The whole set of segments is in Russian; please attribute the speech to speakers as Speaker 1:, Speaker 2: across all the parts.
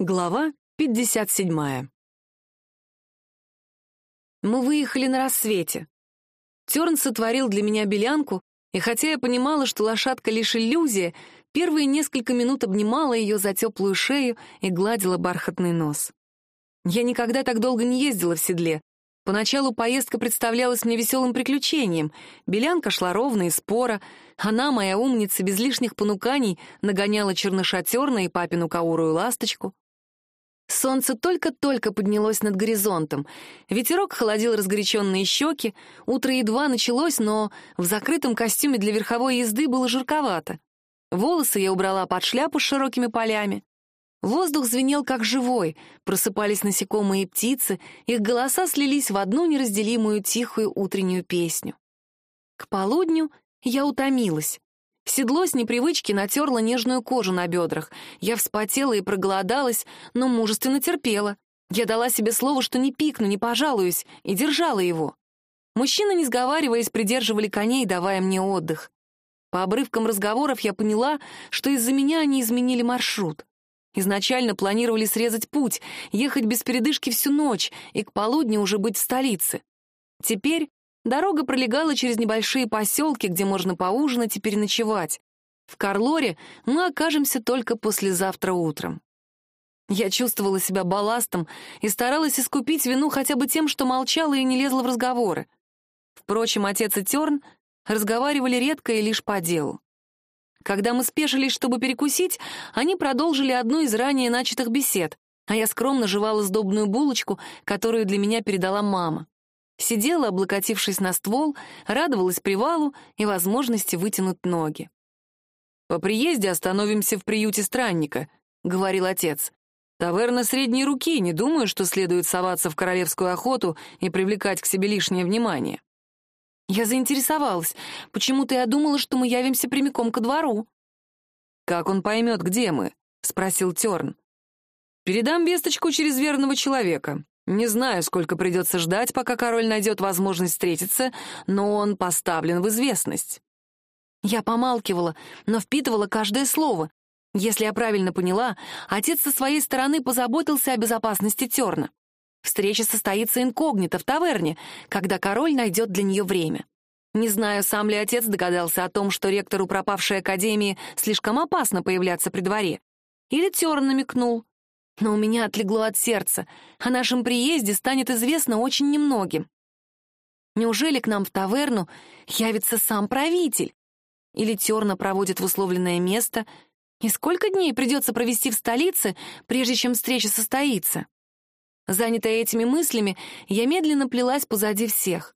Speaker 1: Глава 57. Мы выехали на рассвете. Терн сотворил для меня белянку, и хотя я понимала, что лошадка лишь иллюзия, первые несколько минут обнимала ее за теплую шею и гладила бархатный нос. Я никогда так долго не ездила в седле. Поначалу поездка представлялась мне веселым приключением. Белянка шла ровно и спора. Она, моя умница, без лишних понуканий, нагоняла черныша и папину каурую ласточку. Солнце только-только поднялось над горизонтом. Ветерок холодил разгоряченные щеки. Утро едва началось, но в закрытом костюме для верховой езды было жарковато. Волосы я убрала под шляпу с широкими полями. Воздух звенел как живой, просыпались насекомые и птицы, их голоса слились в одну неразделимую тихую утреннюю песню. К полудню я утомилась. Седло с непривычки натерло нежную кожу на бедрах. Я вспотела и проголодалась, но мужественно терпела. Я дала себе слово, что не пикну, не пожалуюсь, и держала его. Мужчины, не сговариваясь, придерживали коней, давая мне отдых. По обрывкам разговоров я поняла, что из-за меня они изменили маршрут. Изначально планировали срезать путь, ехать без передышки всю ночь и к полудню уже быть в столице. Теперь Дорога пролегала через небольшие поселки, где можно поужинать и переночевать. В Карлоре мы окажемся только послезавтра утром. Я чувствовала себя балластом и старалась искупить вину хотя бы тем, что молчала и не лезла в разговоры. Впрочем, отец и Терн разговаривали редко и лишь по делу. Когда мы спешились, чтобы перекусить, они продолжили одну из ранее начатых бесед, а я скромно жевала сдобную булочку, которую для меня передала мама. Сидела, облокотившись на ствол, радовалась привалу и возможности вытянуть ноги. «По приезде остановимся в приюте странника», — говорил отец. «Таверна средней руки, не думаю, что следует соваться в королевскую охоту и привлекать к себе лишнее внимание». Я заинтересовалась. Почему-то я думала, что мы явимся прямиком ко двору. «Как он поймет, где мы?» — спросил Терн. «Передам весточку через верного человека. Не знаю, сколько придется ждать, пока король найдет возможность встретиться, но он поставлен в известность. Я помалкивала, но впитывала каждое слово. Если я правильно поняла, отец со своей стороны позаботился о безопасности Терна. Встреча состоится инкогнито в таверне, когда король найдет для нее время. Не знаю, сам ли отец догадался о том, что ректору пропавшей академии слишком опасно появляться при дворе. Или Терн намекнул, но у меня отлегло от сердца. О нашем приезде станет известно очень немногим. Неужели к нам в таверну явится сам правитель? Или Терна проводит в условленное место? И сколько дней придется провести в столице, прежде чем встреча состоится? Занятая этими мыслями, я медленно плелась позади всех.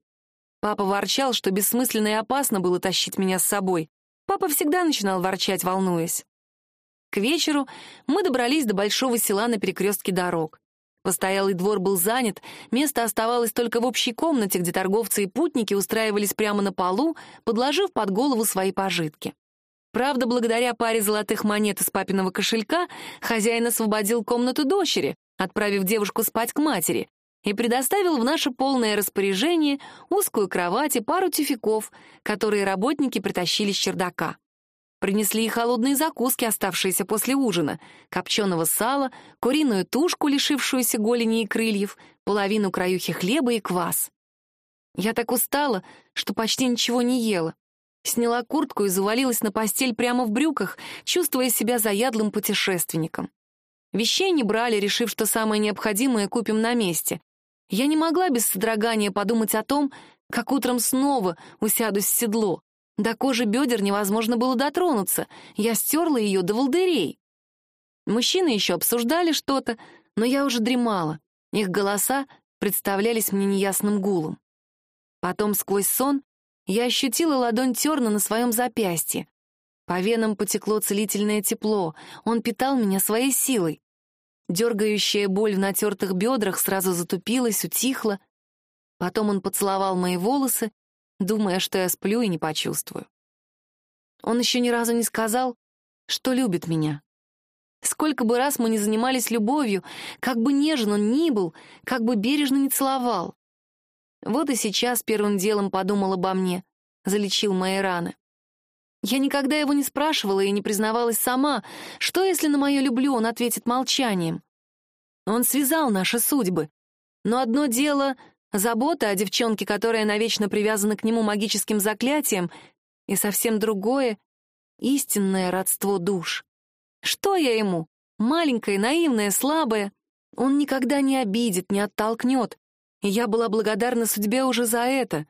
Speaker 1: Папа ворчал, что бессмысленно и опасно было тащить меня с собой. Папа всегда начинал ворчать, волнуясь. К вечеру мы добрались до большого села на перекрестке дорог. Постоялый двор был занят, место оставалось только в общей комнате, где торговцы и путники устраивались прямо на полу, подложив под голову свои пожитки. Правда, благодаря паре золотых монет из папиного кошелька хозяин освободил комнату дочери, отправив девушку спать к матери, и предоставил в наше полное распоряжение узкую кровать и пару тюфяков, которые работники притащили с чердака. Принесли и холодные закуски, оставшиеся после ужина, копченого сала, куриную тушку, лишившуюся голени и крыльев, половину краюхи хлеба и квас. Я так устала, что почти ничего не ела. Сняла куртку и завалилась на постель прямо в брюках, чувствуя себя заядлым путешественником. Вещей не брали, решив, что самое необходимое купим на месте. Я не могла без содрогания подумать о том, как утром снова усядусь в седло. До кожи бедер невозможно было дотронуться, я стерла ее до волдырей. Мужчины еще обсуждали что-то, но я уже дремала. Их голоса представлялись мне неясным гулом. Потом сквозь сон я ощутила ладонь Терна на своем запястье. По венам потекло целительное тепло, он питал меня своей силой. Дергающая боль в натертых бедрах сразу затупилась, утихла. Потом он поцеловал мои волосы думая, что я сплю и не почувствую. Он еще ни разу не сказал, что любит меня. Сколько бы раз мы ни занимались любовью, как бы нежен он ни был, как бы бережно не целовал. Вот и сейчас первым делом подумал обо мне, залечил мои раны. Я никогда его не спрашивала и не признавалась сама, что если на мое «люблю» он ответит молчанием. Он связал наши судьбы. Но одно дело — забота о девчонке, которая навечно привязана к нему магическим заклятием, и совсем другое — истинное родство душ. Что я ему? Маленькая, наивная, слабая. Он никогда не обидит, не оттолкнет. И я была благодарна судьбе уже за это.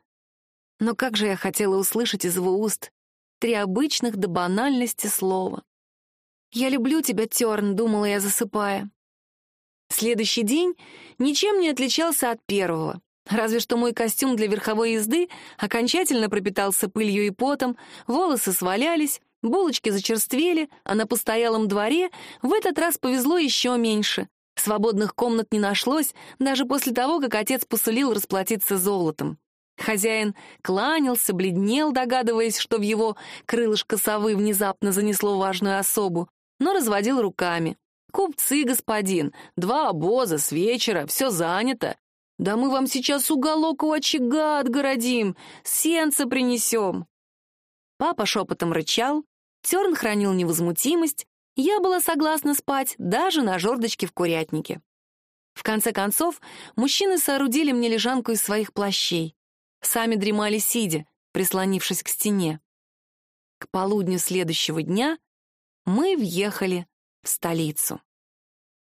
Speaker 1: Но как же я хотела услышать из его уст три обычных до банальности слова. «Я люблю тебя, Терн», — думала я, засыпая. Следующий день ничем не отличался от первого. Разве что мой костюм для верховой езды окончательно пропитался пылью и потом, волосы свалялись, булочки зачерствели, а на постоялом дворе в этот раз повезло еще меньше. Свободных комнат не нашлось, даже после того, как отец посулил расплатиться золотом. Хозяин кланялся, бледнел, догадываясь, что в его крылышко совы внезапно занесло важную особу, но разводил руками. «Купцы, господин, два обоза с вечера, все занято. Да мы вам сейчас уголок у очага отгородим, сенца принесем». Папа шепотом рычал, Терн хранил невозмутимость, я была согласна спать даже на жердочке в курятнике. В конце концов, мужчины соорудили мне лежанку из своих плащей. Сами дремали сидя, прислонившись к стене. К полудню следующего дня мы въехали в столицу.